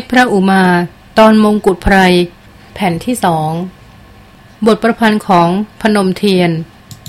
ชรพระอุมา ตอนมงกุฎไพร แผ่นที่สอง บทประพันธ์ของพนมเทียน